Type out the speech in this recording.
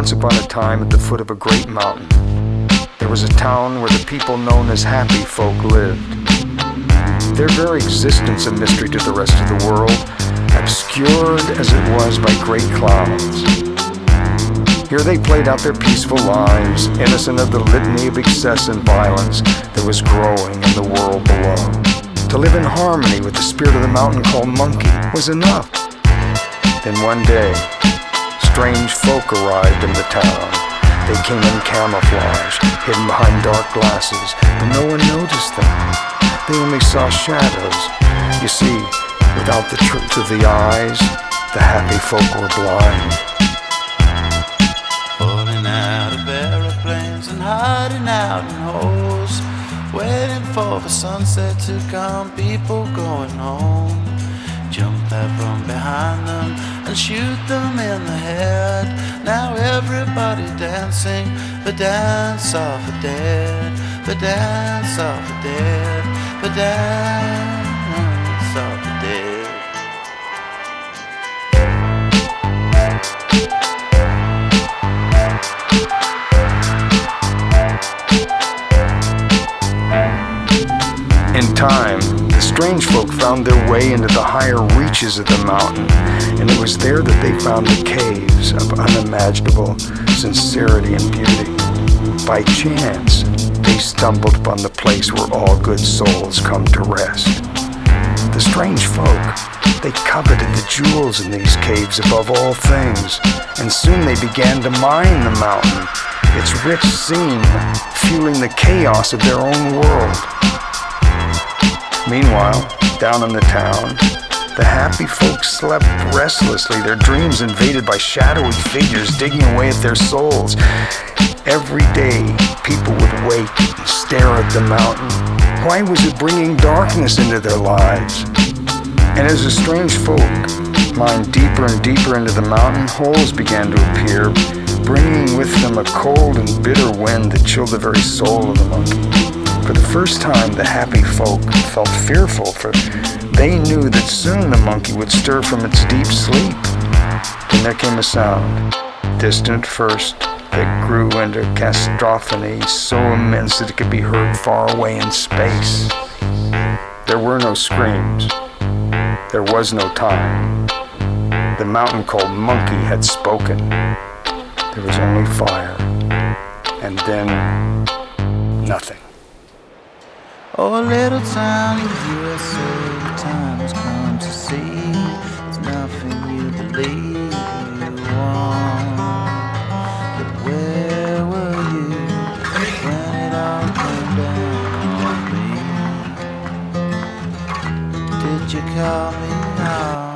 once upon a time at the foot of a great mountain. There was a town where the people known as happy folk lived. Their very existence a mystery to the rest of the world, obscured as it was by great clouds. Here they played out their peaceful lives, innocent of the litany of excess and violence that was growing in the world below. To live in harmony with the spirit of the mountain called Monkey was enough. Then one day, strange folk arrived in the town. They came in camouflage, hidden behind dark glasses, but no one noticed them. They only saw shadows. You see, without the truth of the eyes, the happy folk were blind. Falling out of aeroplanes and hiding out in holes, waiting for the sunset to come, people going home. Jump out from behind them and shoot them in the head. Now everybody dancing the dance of the dead, the dance of the dead, the dance of the dead. In time, strange folk found their way into the higher reaches of the mountain, and it was there that they found the caves of unimaginable sincerity and beauty. By chance, they stumbled upon the place where all good souls come to rest. The strange folk, they coveted the jewels in these caves above all things, and soon they began to mine the mountain, its rich scene fueling the chaos of their own world. Meanwhile, down in the town, the happy folks slept restlessly, their dreams invaded by shadowy figures digging away at their souls. Every day, people would wake and stare at the mountain. Why was it bringing darkness into their lives? And as the strange folk mined deeper and deeper into the mountain, holes began to appear, bringing with them a cold and bitter wind that chilled the very soul of the monkey. For the first time, the happy folk felt fearful, for they knew that soon the monkey would stir from its deep sleep. Then there came a sound, distant first, that grew into cacophony so immense that it could be heard far away in space. There were no screams. There was no time. The mountain called Monkey had spoken. There was only fire. And then nothing. Oh, a little town in USA, time has come to see. It's nothing you believe you want. But where were you when it all came down on me? Did you call me out?